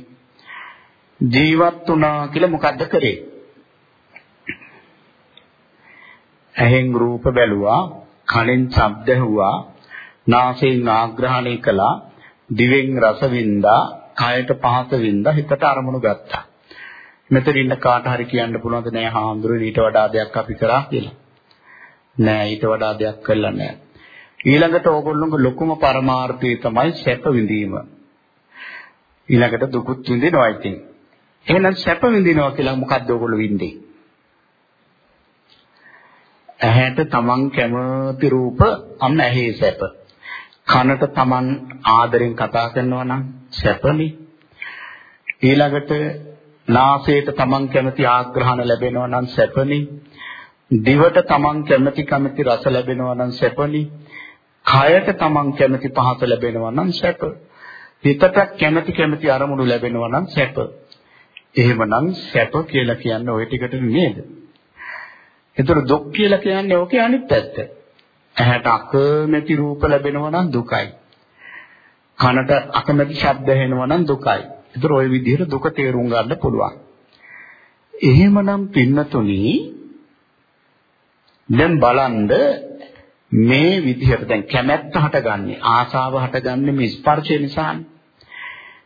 ජීවත් වුණා කියලා මොකද්ද කරේ? ඇහෙන් රූප බැලුවා, කනෙන් ශබ්ද ඇහුවා, නාසයෙන් ආග්‍රහණය කළා, දිවෙන් රස වින්දා, කයට පහස වින්දා, හිතට අරමුණු ගත්තා. මෙතන ඉන්න කාට හරි කියන්න පුළුවන්ද නෑ හාමුදුරුවෝ ඊට වඩා දෙයක් අපි කරා කියලා. නෑ ඊට වඩා දෙයක් කළා නෑ. ඊළඟට ඕගොල්ලෝගේ ලොකුම පරමාර්ථය තමයි සැප විඳීම. ඊළඟට දුකුත් විඳිනවා ඉතින්. එහෙනම් සැප විඳිනවා කියලා මොකද්ද ඕගොල්ලෝ විඳින්නේ? ඇහැට තමන් කැමති රූප අන්න ඇහි සැප. කනට තමන් ආදරෙන් කතා කරනවා නම් සැපනේ. ඊළඟට නාසයට තමන් කැමති ආග්‍රහණ ලැබෙනවා නම් සැපනේ. දිවට තමන් කැමති කැමති රස ලැබෙනවා නම් සැපනේ. කයට තමන් කැමති පහස ලැබෙනවා නම් සැප. හිතට කැමති කැමති අරමුණු ලැබෙනවා නම් සැප. එහෙමනම් සැප කියලා කියන්නේ ওই ටිකට නේද? ඒතර දුක් කියලා කියන්නේ ඕකේ අනිත් පැත්ත. ඇහැට අකමැති රූප ලැබෙනවා නම් දුකයි. කනට අකමැති ශබ්ද ඇහෙනවා නම් දුකයි. ඒතර ওই විදිහට දුක තේරුම් ගන්න පුළුවන්. එහෙමනම් පින්නතුනි දැන් බලන්න මේ විදිහට දැන් කැමැත්ත හටගන්නේ ආසාව හටගන්නේ මේ ස්පර්ශය නිසානේ.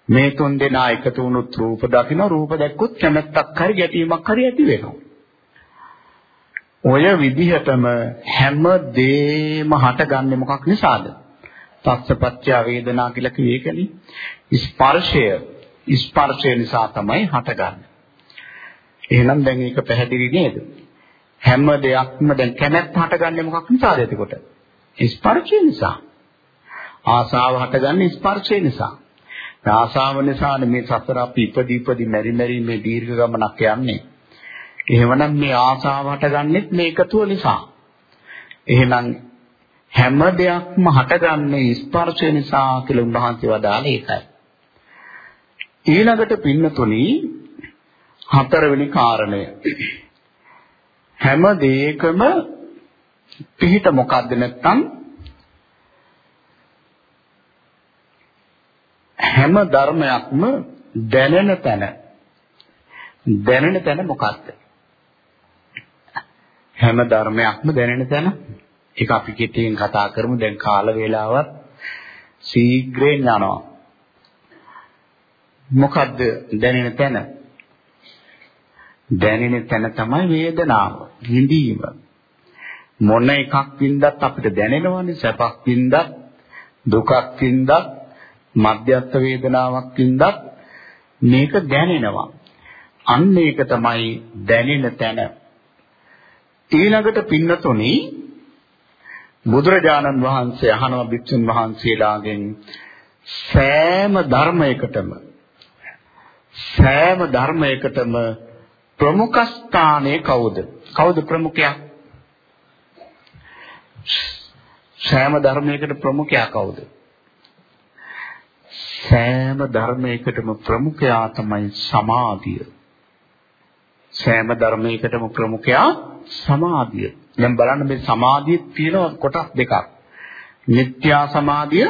මේ තුන් දෙනා එකතු වුණොත් රූප දකින්න රූප දැක්කොත් කැමැත්තක් හරි ගැටීමක් හරි ඇති වෙනවා. ඔය විදිහටම හැම දෙෙම හටගන්නේ මොකක් නිසාද? පස්සපච්චය වේදනා කියලා කියේ ඒකනේ. ස්පර්ශය ස්පර්ශය නිසා තමයි හටගන්නේ. එහෙනම් දැන් ඒක පැහැදිලි නේද? හැම දෙයක්ම දැන් කැමැත්ත හටගන්නේ මොකක් නිසාද එතකොට? ස්පර්ශය නිසා. ආසාව හටගන්නේ ස්පර්ශය නිසා. ආසාව නිසානේ මේ සතර අපි ඉපදි ඉපදි මෙරි මෙරි මේ දීර්ඝ ගමනක් යන්නේ. එහෙමනම් මේ ආසාව හටගන්නෙත් මේ එකතුව නිසා. එහෙනම් හැම දෙයක්ම හටගන්නේ ස්පර්ශය නිසා කියලා උන්වහන්සේ වදාළේ ඒකයි. ඊළඟට පින්නතුනි හතරවෙනි කාරණය. හැම දෙයකම පිහිට මොකද්ද නැත්නම් හැම ධර්මයක්ම දැනෙන තැන. දැනෙන තැන මොකක්ද හැම ධර්මයක්ම දැනෙන තැන. ඒක අපි කෙටියෙන් කතා කරමු දැන් කාල වේලාවත්. ශීඝ්‍රයෙන් යනවා. මොකද්ද දැනෙන තැන? දැනෙන තැන තමයි වේදනාව විඳීම. මොන එකක් වින්දත් අපිට දැනෙනවනේ සැපක් වින්දත් දුකක් වින්දත් මධ්‍යස්ථ වේදනාවක් වින්දත් මේක දැනෙනවා. අන්න ඒක තමයි දැනෙන තැන. ඊළඟට පින්නතුනි බුදුරජාණන් වහන්සේ අහනවා භික්ෂුන් වහන්සේලාගෙන් සෑම ධර්මයකටම සෑම ධර්මයකටම ප්‍රමුඛ ස්ථානය කවුද? කවුද ප්‍රමුඛයා? සෑම ධර්මයකට ප්‍රමුඛයා කවුද? සෑම ධර්මයකටම ප්‍රමුඛයා තමයි සමාධිය. සෑම ධර්මයකටම ප්‍රමුඛයා සමාධිය. දැන් බලන්න මේ සමාධිය තියෙන කොටස් දෙකක්. මිත්‍යා සමාධිය,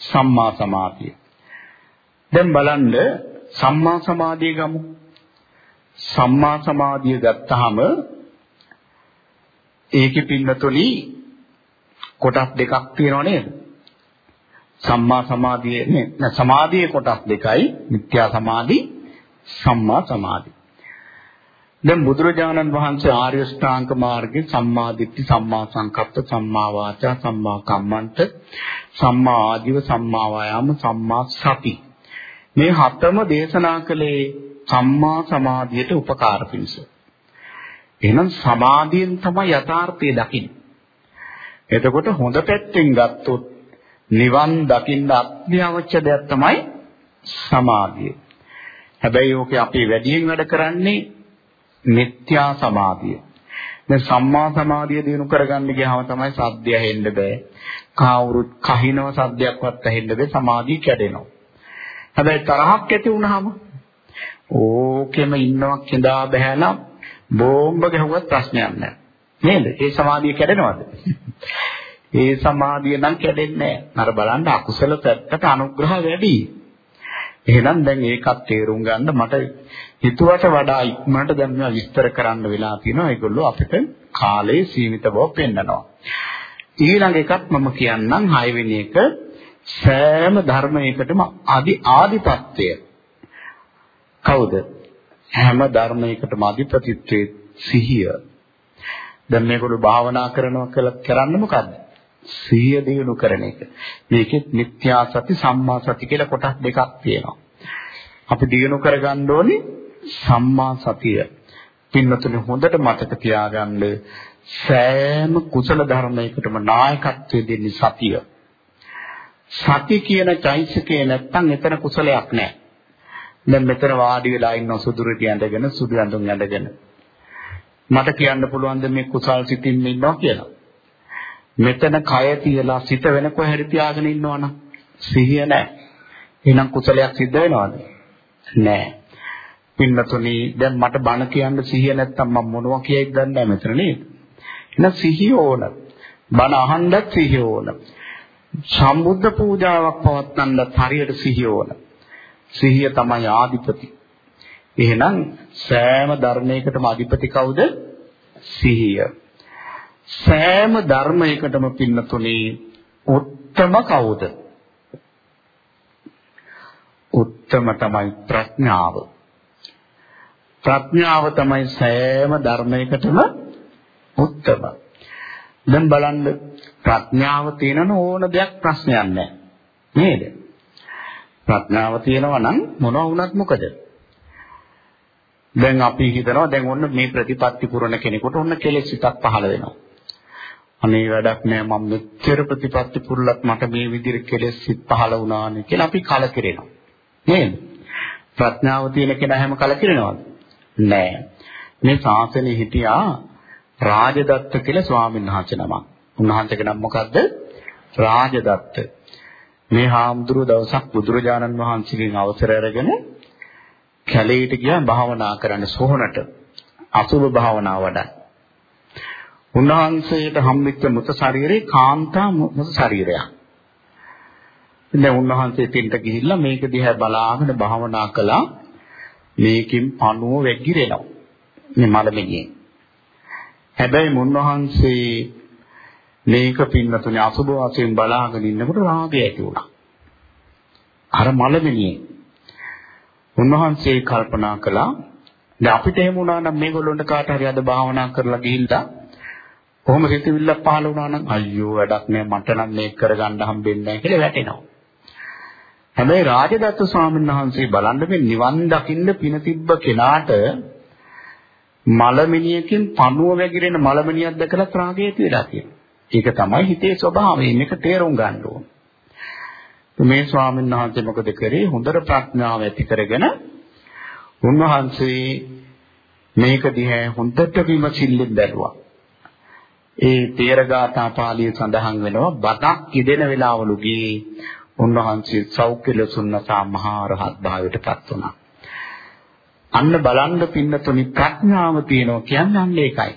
සම්මා සමාධිය. දැන් බලන්න සම්මා සමාධිය ගමු. සම්මා සමාධිය ගත්තාම ඒකේ පින්නතුනි කොටස් දෙකක් තියෙනව නේද? සම්මා සමාධිය නේ සමාධියේ කොටස් දෙකයි මිත්‍යා සමාධි සම්මා සමාධි. දැන් බුදුරජාණන් වහන්සේ ආර්ය ශ්‍රාංක මාර්ගයේ සම්මා දිට්ඨි සම්මා සංකප්ප සම්මා වාචා සම්මා කම්මන්ත සම්මා ආජීව සම්මා වායාම සම්මා සති මේ හතම දේශනා කළේ සම්මා සමාධියට උපකාර පිණිස. එහෙනම් සමාධියෙන් තමයි යථාර්ථය දකින්නේ. එතකොට හොඳ පැත්තෙන් ගත්තොත් නිවන් දකින්න අත්‍යවශ්‍ය දෙයක් තමයි සමාධිය. හැබැයි ඕකේ අපි වැඩියෙන් වැඩ කරන්නේ මිත්‍යා සමාධිය. දැන් සම්මා සමාධිය දිනු කරගන්න ගියාම තමයි සද්දය ඇහෙන්න බෑ. කවුරුත් කහිනව සද්දයක්වත් ඇහෙන්න බෑ සමාධිය කැඩෙනවා. හැබැයි තරහක් ඇති වුනහම ඕකෙම ඉන්නවා කිඳා බහැලා බෝම්බ ගැහුවත් ප්‍රශ්නයක් නැහැ. නේද? ඒ සමාධිය කැඩෙනවද? ඒ සමාධිය නම් කැඩෙන්නේ නැහැ. අර බලන්න අකුසල පැත්තට අනුග්‍රහ වැඩි. එහෙනම් දැන් ඒකත් තේරුම් ගන්න මට හිතුවට වඩා ඉක්මනට දැන් මේවා විස්තර කරන්න වෙලා තියෙනවා. ඒගොල්ලෝ අපිට කාලේ සීමිත බව පෙන්නනවා. ඊළඟ එකත් මම කියන්නම් 6 වෙනි එක සෑම ධර්මයකටම අදි ආදිපත්‍ය කවුද? හැම ධර්මයකටම අධිපතිත්වයේ සිහිය. දැන් මේගොල්ලෝ භාවනා කරනවා කියලා කරන්නේ මොකද්ද? සිහිය දිනු කරන එක. මේකෙත් මිත්‍යා සති සම්මා සති කියලා කොටස් දෙකක් තියෙනවා. අපි දිනු කරගන්න ඕනේ සම්මා සතිය. පින්නතුනේ හොඳට මතක තියාගන්න සෑම කුසල ධර්මයකටම නායකත්වය දෙන්නේ සතිය. සති කියන චෛසිකේ නැත්තම් එතන කුසලයක් නැහැ. දැන් මෙතන වාඩි වෙලා ඉන්න සුදු රිටි ඇඳගෙන සුදු ඇඳුම් ඇඳගෙන මට කියන්න පුළුවන් ද මේ කුසල් සිතින් ඉන්නවා කියලා. මෙතන කය තියලා සිත වෙන කොහෙරි තියාගෙන ඉන්නවනම් සිහිය නැහැ. එහෙනම් කුසලයක් සිද්ධ වෙනවද? නැහැ. පින්නතුනි දැන් මට බණ කියන්න සිහිය නැත්තම් මම මොනවා කියයිද දන්නේ නැහැ මෙතන නේද? එහෙනම් සිහිය ඕන. බණ අහන්නත් සිහිය ඕන. සම්බුද්ධ පූජාවක් පවත්වන්නත් හරියට සිහිය ඕන. සිහිය තමයි ආධිපති. එහෙනම් සෑම ධර්මයකටම අධිපති කවුද? සිහිය. සෑම ධර්මයකටම පින්නතුනේ උත්තම කවුද? උත්තම තමයි ප්‍රඥාව. ප්‍රඥාව තමයි සෑම ධර්මයකටම උත්තම. දැන් බලන්න ප්‍රඥාව තියෙනන ඕන දෙයක් ප්‍රශ්නයක් නැහැ. නේද? ප්‍රඥාව තියෙනවා නම් මොනවා වුණත් මොකද? දැන් අපි හිතනවා දැන් ඔන්න මේ ප්‍රතිපත්ති පුරන කෙනෙකුට ඔන්න කෙලෙස් හිතක් පහළ වෙනවා. අනේ වැඩක් නෑ මම මෙච්චර ප්‍රතිපත්ති පුරලත් මට මේ විදිහට කෙලෙස් හිත් පහළ වුණානේ කියලා අපි කලකිරෙනවා. නේද? ප්‍රඥාව තියෙන කෙනා හැම කලකිරෙනවද? නෑ. මේ ශාසනයේ හිටියා රාජදත්ත කියලා ස්වාමීන් වහන්සේ නමක්. උන්වහන්සේගේ නම මොකද්ද? රාජදත්ත. මේ හාමුදුරුව දවසක් බුදුරජාණන් වහන්සේගෙන් අවසර අරගෙන කැලේට ගියා භාවනා කරන්න සෝහනට. අසුභ භාවනාව වඩා. උන්වහන්සේට හම්බෙච්ච මృత ශරීරේ කාන්තා මృత ශරීරයක්. දැන් උන්වහන්සේ තෙන්ට ගිහිල්ලා මේක දිහා බලාගෙන භාවනා කළා. මේකෙන් පණුව වැගිරෙනවා. මේ මලමිණියෙන්. හැබැයි මුන්වහන්සේ මේක පින්නතුනේ අසුබ වශයෙන් බලාගෙන ඉන්නකොට රාගය ඇති වුණා. අර මලමිනියේ උන්වහන්සේ කල්පනා කළා දැන් අපිට එහෙම වුණා නම් මේගොල්ලොන්ට කාට හරි අද භාවනා කරලා ගිහිල්ලා කොහොම සිතවිල්ලක් පහළ වුණා නම් අයියෝ වැඩක් නෑ මට නම් මේක කරගන්න හම්බෙන්නේ නෑ කියලා වැටෙනවා. හැබැයි රාජදත්ත ස්වාමීන් වහන්සේ බලන්න මේ නිවන් දකින්න පින තිබ්බ කෙනාට මලමිනියකින් පණුව වැగిරෙන මලමිනියක් දැකලා රාගය ඇති වෙලා තියෙනවා. ඒක තමයි හිතේ ස්වභාවය. මේක තේරුම් ගන්න ඕන. මේ ස්වාමීන් වහන්සේ මොකද කරේ? හොඳට ප්‍රඥාව ඇති කරගෙන උන්වහන්සේ මේක දිහා හොඳට විමසිල්ලෙන් බැලුවා. ඒ තේරගාථා පාළිය සඳහන් වෙනවා බතක් ඉදෙන වෙලාවලු ගියේ උන්වහන්සේ සෞඛ්‍ය ලසුන්නසා මහා රහත් භාවයට පත් වුණා. අන්න බලන්න පින්නතුනි ප්‍රඥාව තියෙනවා කියන්නේ අන්න ඒකයි.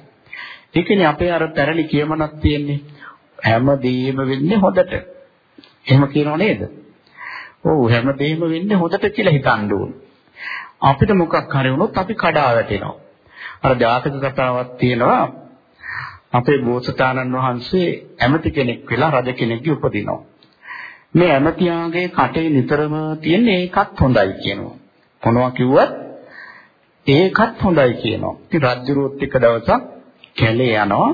ඒකනේ අපේ අර පැරණි කියමනක් තියෙන්නේ හැමදේම වෙන්නේ හොදට. එහෙම කියනව නේද? ඔව් හැමදේම වෙන්නේ හොදට කියලා හිතන්න ඕන. අපිට මොකක් හරි වුණොත් අපි කඩා වැටෙනවා. අර ජාතක කතාවක් තියෙනවා අපේ බෝසතාණන් වහන්සේ ඇමති කෙනෙක් වෙලා රජ කෙනෙක්ගේ උපදිනවා. මේ ඇමතියාගේ කටේ නිතරම තියෙන ඒකත් හොඳයි කියනවා. මොනවා කිව්වත් ඒකත් හොඳයි කියනවා. ඉතින් රජුරුවත් එක දවසක් කැලේ යනවා.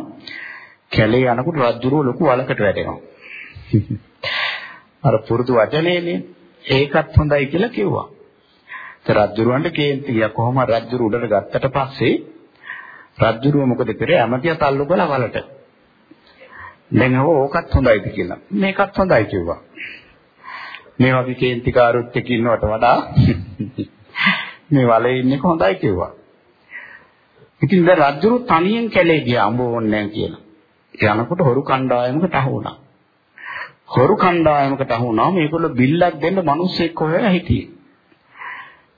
කැලේ යනකොට රජුරුව ලොකු වලකට වැටෙනවා. අර පුරුදු වචනේනේ ඒකත් හොඳයි කියලා කිව්වා. ඒ රජුරුවන්ට කේන්ති ගියා කොහොම රජුරු උඩට ගත්තට පස්සේ රජුරුව මොකද කරේ ඇමතියා තල්ලු කළා වලට. දැන් ඕකත් හොඳයිද කියලා. මේකත් හොඳයි කිව්වා. මේ වගේ කේන්තිකාරුත් එක්ක ඉන්නවට වඩා මේ වලේ ඉන්නේ හොඳයි කිව්වා. ඉතින් දැන් රජුරු තනියෙන් කැලේ ගියා අඹ ඕන්නේ නැහැ කියලා. යනකොට හොරු කණ්ඩායමකට අහු වුණා. හොරු කණ්ඩායමකට අහු වුණා මේගොල්ලෝ බිල්ලක් දෙන්න මිනිස්සෙක් හොයලා හිටියේ.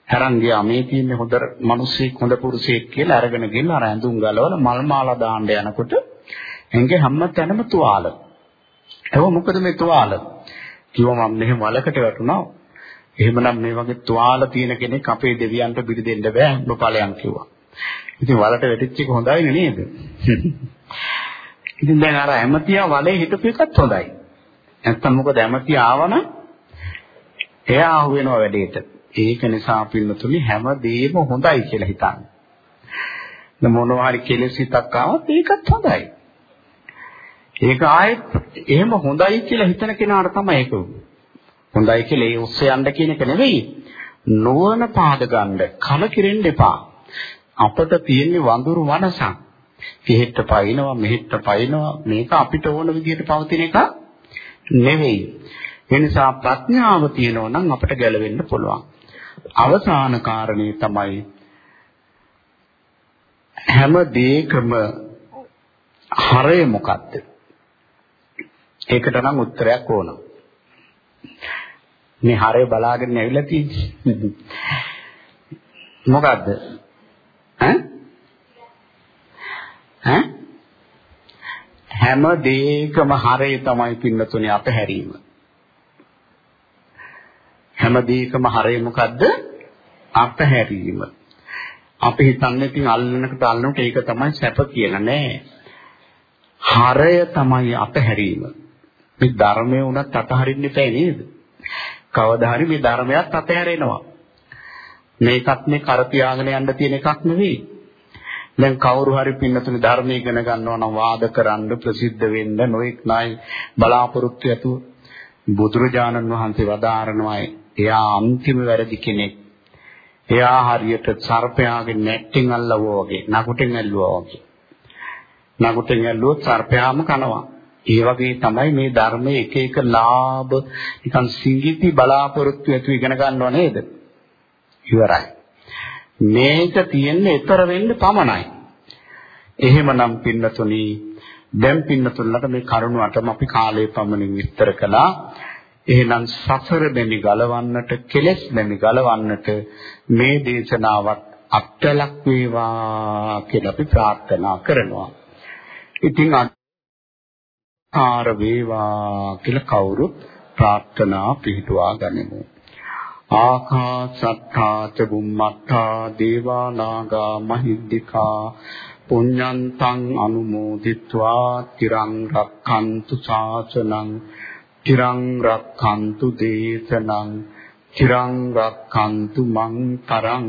තරන් ගියා මේ තියන්නේ හොඳ මිනිස්සෙක් හොඳ පුරුෂයෙක් කියලා අරගෙන ගිහින් අර ඇඳුම් ගලවලා මල් මාලා දාන්න යනකොට එංගේ හැම තැනම තුවාල. ඒක මොකද මේ තුවාල? කිව්වා මම මෙහෙම වලකට වැටුණා. එහෙමනම් මේ වගේ තුවාල තියෙන කෙනෙක් අපේ දෙවියන්ට බිරි දෙන්න බෑ නොපලයන් කිව්වා. ඉතින් වලට වැටිච්ච එක හොඳයි නේද? ඉතින් දැන් අර ඇමතියා වලේ හිටපු එකත් හොඳයි. නැත්තම් මොකද ඇමතියා ආවනම් එයා අහු වෙනවා වැඩේට. ඒක නිසා පින්නතුනි හැමදේම හොඳයි කියලා හිතන්න. මොනවා හරි කෙලෙස් හිතක් ආවත් ඒකත් හොඳයි. ඒක ආයෙත් එහෙම හොඳයි කියලා හිතන කෙනාට තමයි ඒක හොඳයි කියලා ඒ ඔස්සේ යන්න කියන එක නෙවෙයි. නුවණ පාද ගන්න කලකිරෙන්න එපා. අපට තියෙන වඳුරු මනසක්. පිහෙට පයින්නවා මෙහෙට පයින්නවා මේක අපිට ඕන විදිහට පවතින එක නෙවෙයි. ඒ නිසා ප්‍රඥාව තියෙනවා නම් අපට ගැලවෙන්න පුළුවන්. අවසාන කාරණේ තමයි හැම දෙයකම හරය මොකක්ද? ඒකට නම් උත්තරයක් ඕන. මේ හරය බලාගෙන ඇවිල්ලා තියෙන්නේ. මොකද්ද? ඈ? ඈ? හැම දෙයකම හරය තමයි පින්නතුනේ අපහැරීම. හැම දෙයකම හරය මොකද්ද? අපහැරීම. අපි හිතන්නේ ඉතින් අල්ලනකට අල්ලනකොට ඒක තමයි සැප කියලා නෑ. හරය තමයි අපහැරීම. මේ ධර්මය උනත් අතහරින්න එපා නේද? කවදා හරි මේ ධර්මයක් අතහැරෙනවා. මේකත් මේ කර තියාගෙන යන්න තියෙන එකක් නෙවෙයි. දැන් කවුරු හරි පින්නතුනේ ධර්මය ඉගෙන ගන්නවා නම් වාද කරන්න ප්‍රසිද්ධ වෙන්න නොඑක් ණය බලාපොරොත්තු ඇතුව බුදුරජාණන් වහන්සේ වදාारणවයි එයා අන්තිම වැරදි කෙනෙක්. එයා හරියට සර්පයාගේ නැට්ටෙන් අල්ලවුවා වගේ, නකුටෙන් ඇල්ලුවා වගේ. නකුටෙන් ඇල්ලුවොත් සර්පයාම කනවා. ඒ වගේ තමයි මේ ධර්මයේ එක එක ලාභ නිකන් සිඟිති බලාපොරොත්තු ඇතු ඉගෙන ගන්නව නේද? ඉවරයි. මේක තියෙන්නේ ඊතර වෙන්න පමණයි. එහෙමනම් පින්නතුනි දැන් පින්නතුල්ලට මේ කරුණ අටම අපි කාලයේ පමණින් විස්තර කළා. එහෙනම් සසර දෙමි ගලවන්නට කෙලෙස් දෙමි ගලවන්නට මේ දේශනාවත් අත්ලක් වේවා කියලා අපි ප්‍රාර්ථනා කරනවා. ඉතින් ආර වේවා කියලා කවුරුත් ප්‍රාර්ථනා පිහිටුවා ගනිමු. ආකාසත්තා ච බුම්මත්තා දේවා නාග මහිද්దికා පුඤ්ඤන්තං අනුමෝදිත්වා තිරං රක්ඛන්තු ශාසනං තිරං රක්ඛන්තු දේශනං තිරං රක්ඛන්තු මං තරං